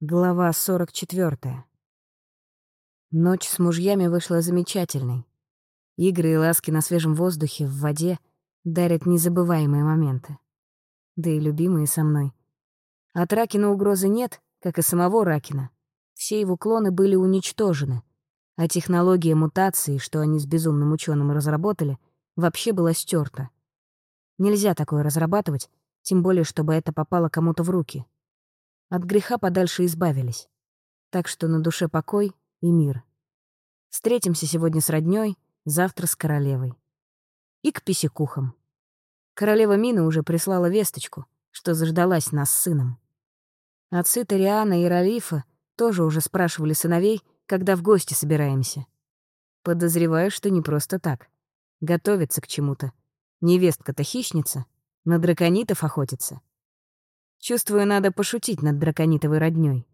Глава 44. Ночь с мужьями вышла замечательной. Игры и ласки на свежем воздухе, в воде дарят незабываемые моменты. Да и любимые со мной. От Ракина угрозы нет, как и самого Ракина. Все его клоны были уничтожены, а технология мутации, что они с безумным ученым разработали, вообще была стерта. Нельзя такое разрабатывать, тем более, чтобы это попало кому-то в руки — от греха подальше избавились. Так что на душе покой и мир. Встретимся сегодня с роднёй, завтра с королевой. И к писекухам. Королева Мина уже прислала весточку, что заждалась нас с сыном. Отцы Тариана и Ралифа тоже уже спрашивали сыновей, когда в гости собираемся. Подозреваю, что не просто так. Готовится к чему-то. Невестка-то хищница, на драконитов охотится. Чувствую, надо пошутить над драконитовой роднёй.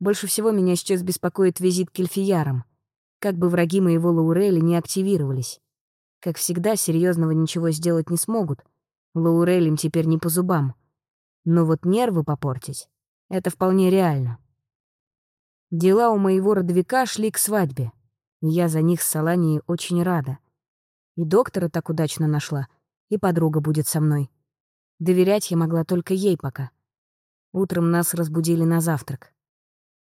Больше всего меня сейчас беспокоит визит к эльфиярам. Как бы враги моего Лаурели не активировались. Как всегда, серьезного ничего сделать не смогут. Лаурель теперь не по зубам. Но вот нервы попортить — это вполне реально. Дела у моего родовика шли к свадьбе. Я за них с Саланией очень рада. И доктора так удачно нашла, и подруга будет со мной. Доверять я могла только ей пока. Утром нас разбудили на завтрак.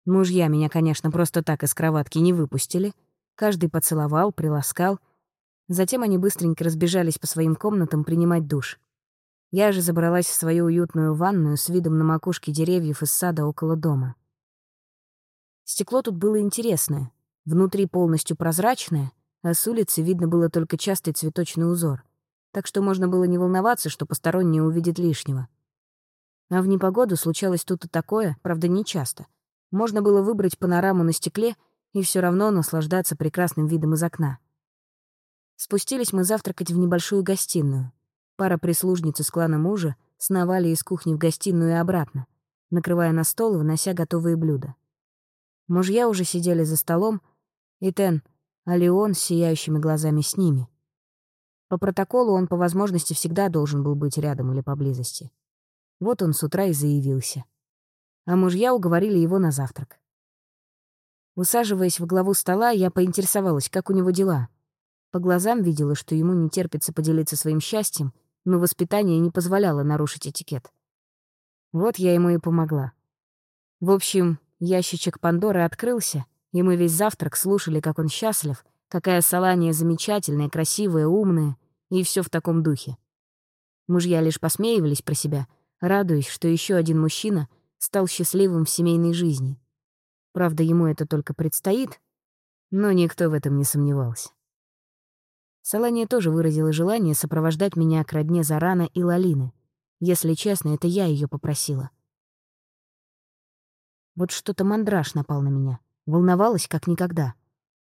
Мужья меня, конечно, просто так из кроватки не выпустили. Каждый поцеловал, приласкал. Затем они быстренько разбежались по своим комнатам принимать душ. Я же забралась в свою уютную ванную с видом на макушки деревьев из сада около дома. Стекло тут было интересное, внутри полностью прозрачное, а с улицы видно было только частый цветочный узор так что можно было не волноваться, что посторонние увидят лишнего. А в непогоду случалось тут и такое, правда, не часто. Можно было выбрать панораму на стекле и все равно наслаждаться прекрасным видом из окна. Спустились мы завтракать в небольшую гостиную. Пара прислужниц из клана мужа сновали из кухни в гостиную и обратно, накрывая на стол и вынося готовые блюда. Мужья уже сидели за столом, и Тен, а Леон с сияющими глазами с ними. По протоколу он по возможности всегда должен был быть рядом или поблизости. Вот он с утра и заявился. А мужья уговорили его на завтрак. Усаживаясь в главу стола, я поинтересовалась, как у него дела. По глазам видела, что ему не терпится поделиться своим счастьем, но воспитание не позволяло нарушить этикет. Вот я ему и помогла. В общем, ящичек Пандоры открылся, и мы весь завтрак слушали, как он счастлив, какая Салания замечательная, красивая, умная, и все в таком духе. Мужья лишь посмеивались про себя, радуясь, что еще один мужчина стал счастливым в семейной жизни. Правда, ему это только предстоит, но никто в этом не сомневался. Салания тоже выразила желание сопровождать меня к родне Зарана и Лалины. Если честно, это я ее попросила. Вот что-то мандраж напал на меня. Волновалась как никогда.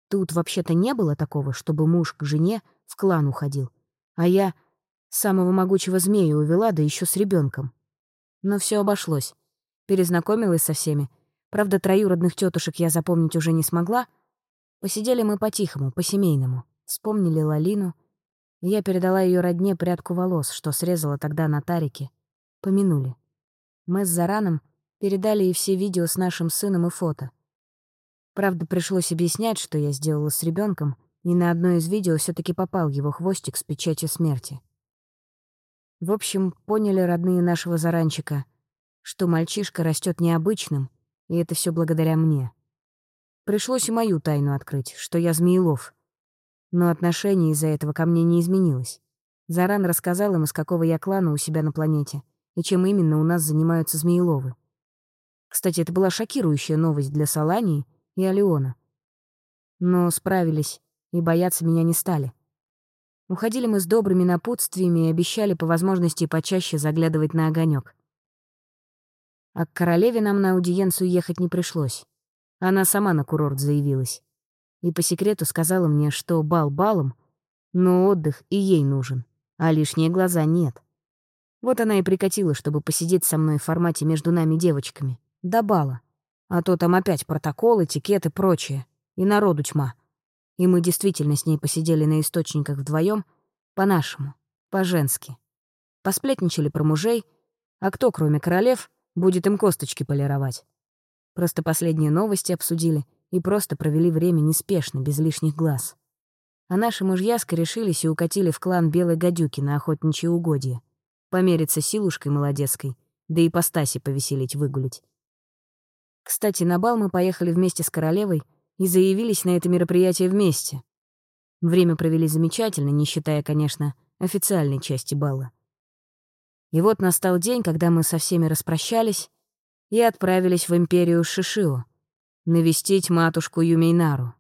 Тут вообще-то не было такого, чтобы муж к жене в клан уходил. А я самого могучего змея увела, да еще с ребенком. Но все обошлось. Перезнакомилась со всеми. Правда, троюродных тетушек я запомнить уже не смогла. Посидели мы по-тихому, по-семейному. Вспомнили Лалину. Я передала ее родне прядку волос, что срезала тогда на тарике. Помянули. Мы с Зараном передали ей все видео с нашим сыном и фото. Правда, пришлось объяснять, что я сделала с ребенком, и на одно из видео все таки попал его хвостик с печатью смерти. В общем, поняли родные нашего заранчика, что мальчишка растет необычным, и это все благодаря мне. Пришлось и мою тайну открыть, что я Змеелов. Но отношение из-за этого ко мне не изменилось. Заран рассказал им, из какого я клана у себя на планете, и чем именно у нас занимаются Змееловы. Кстати, это была шокирующая новость для Салании и Алиона. Но справились и бояться меня не стали. Уходили мы с добрыми напутствиями и обещали по возможности почаще заглядывать на огонек. А к королеве нам на аудиенцию ехать не пришлось. Она сама на курорт заявилась. И по секрету сказала мне, что бал балом, но отдых и ей нужен, а лишние глаза нет. Вот она и прикатила, чтобы посидеть со мной в формате между нами девочками. До бала. А то там опять протокол, этикет и прочее. И народу тьма. И мы действительно с ней посидели на источниках вдвоем, по-нашему, по-женски. Посплетничали про мужей, а кто, кроме королев, будет им косточки полировать. просто последние новости обсудили и просто провели время неспешно, без лишних глаз. А наши мужья скорешились и укатили в клан Белой Гадюки на охотничьи угодья. Помериться силушкой молодецкой, да и по Стасе повеселить выгулить. Кстати, на бал мы поехали вместе с королевой и заявились на это мероприятие вместе. Время провели замечательно, не считая, конечно, официальной части бала. И вот настал день, когда мы со всеми распрощались и отправились в империю Шишио навестить матушку Юмейнару.